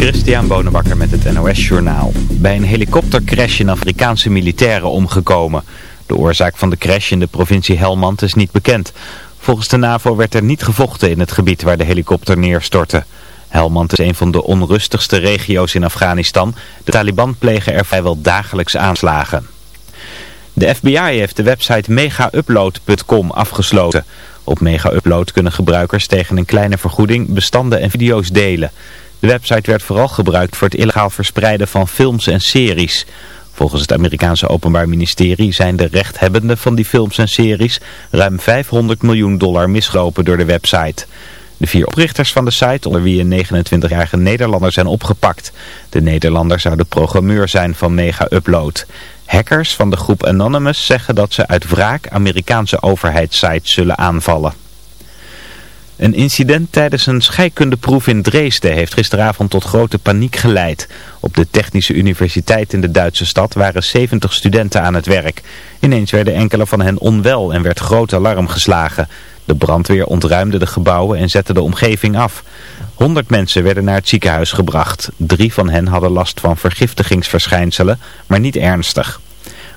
Christian Bonenbakker met het NOS Journaal. Bij een helikoptercrash in Afrikaanse militairen omgekomen. De oorzaak van de crash in de provincie Helmand is niet bekend. Volgens de NAVO werd er niet gevochten in het gebied waar de helikopter neerstortte. Helmand is een van de onrustigste regio's in Afghanistan. De Taliban plegen er vrijwel dagelijks aanslagen. De FBI heeft de website megaupload.com afgesloten. Op MegaUpload kunnen gebruikers tegen een kleine vergoeding bestanden en video's delen. De website werd vooral gebruikt voor het illegaal verspreiden van films en series. Volgens het Amerikaanse Openbaar Ministerie zijn de rechthebbenden van die films en series ruim 500 miljoen dollar misgelopen door de website. De vier oprichters van de site, onder wie een 29-jarige Nederlander, zijn opgepakt. De Nederlander zou de programmeur zijn van Mega Upload. Hackers van de groep Anonymous zeggen dat ze uit wraak Amerikaanse overheidssites zullen aanvallen. Een incident tijdens een scheikundeproef in Dresden heeft gisteravond tot grote paniek geleid. Op de Technische Universiteit in de Duitse stad waren 70 studenten aan het werk. Ineens werden enkele van hen onwel en werd groot alarm geslagen. De brandweer ontruimde de gebouwen en zette de omgeving af. 100 mensen werden naar het ziekenhuis gebracht. Drie van hen hadden last van vergiftigingsverschijnselen, maar niet ernstig.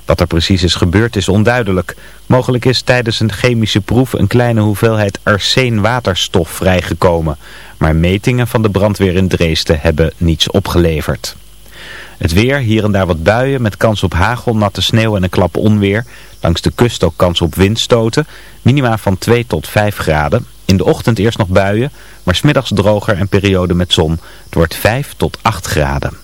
Wat er precies is gebeurd is onduidelijk. Mogelijk is tijdens een chemische proef een kleine hoeveelheid arseenwaterstof vrijgekomen. Maar metingen van de brandweer in Dresden hebben niets opgeleverd. Het weer, hier en daar wat buien met kans op hagel, natte sneeuw en een klap onweer. Langs de kust ook kans op windstoten. Minima van 2 tot 5 graden. In de ochtend eerst nog buien, maar smiddags droger en periode met zon. Het wordt 5 tot 8 graden.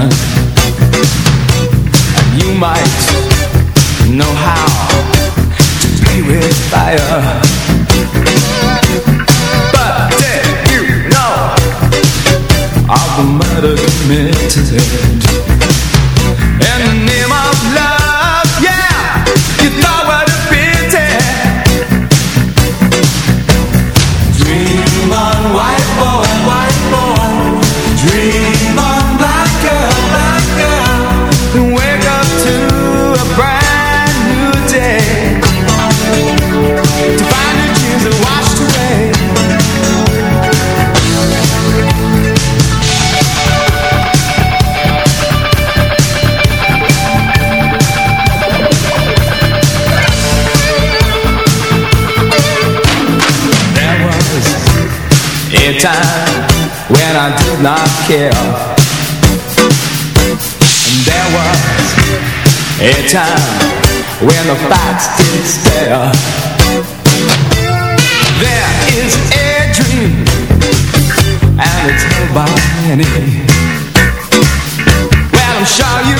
And you might know how to play with fire. But did you know of the murder committed not care. And there was a time when the facts did stare There is a dream And it's held by many. Well, I'm sure you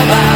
about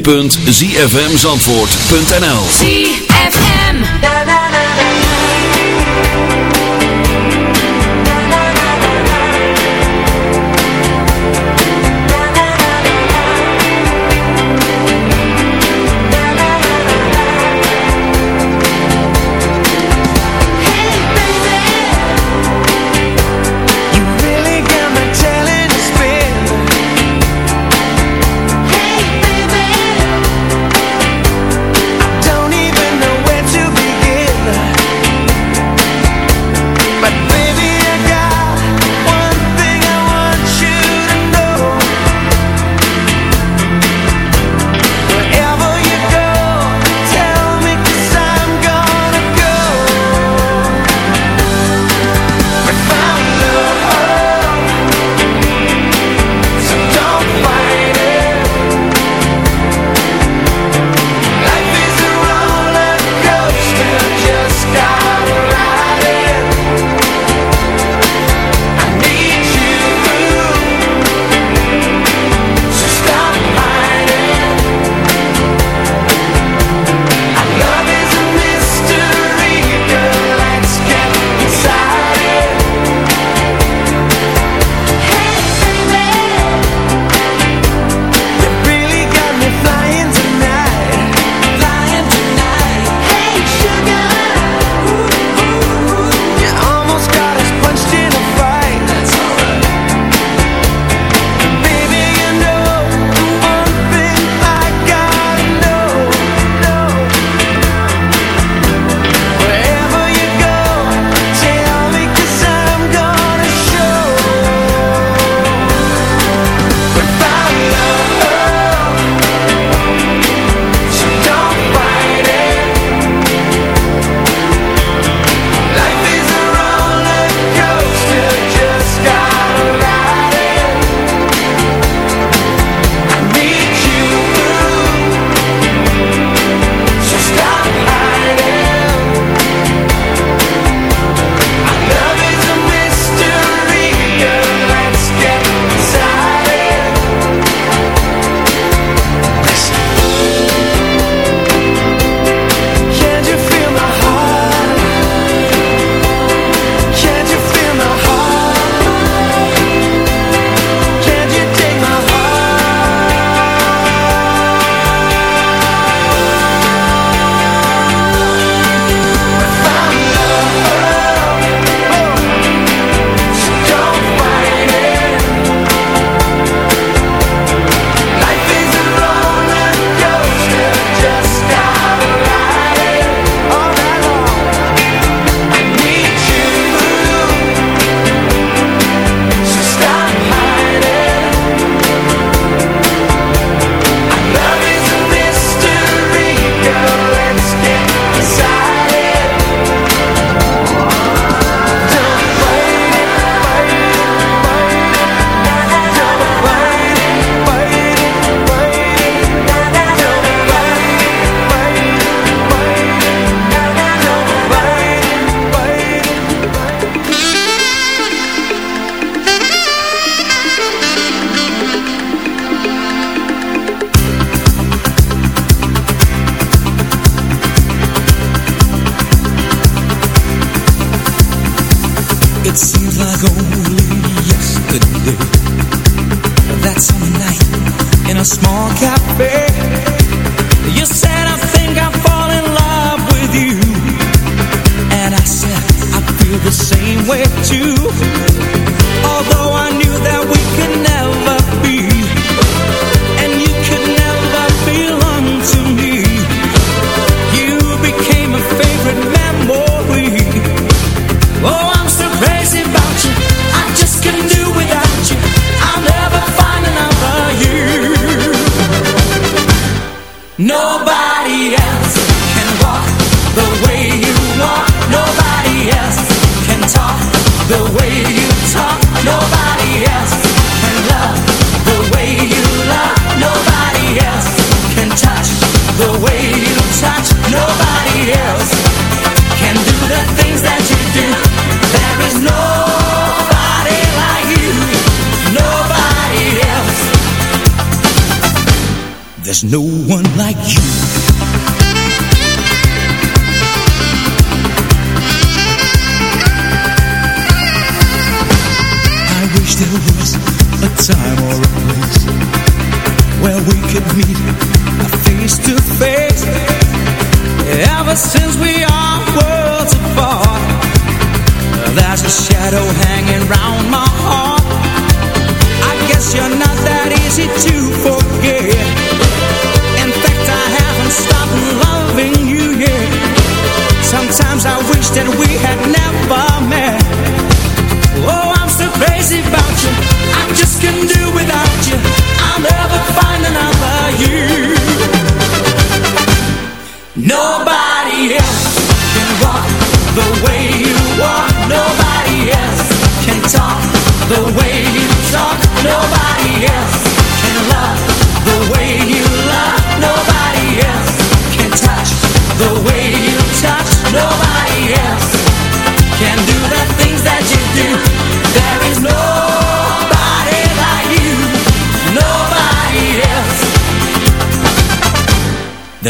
www.zfmzandvoort.nl no one like you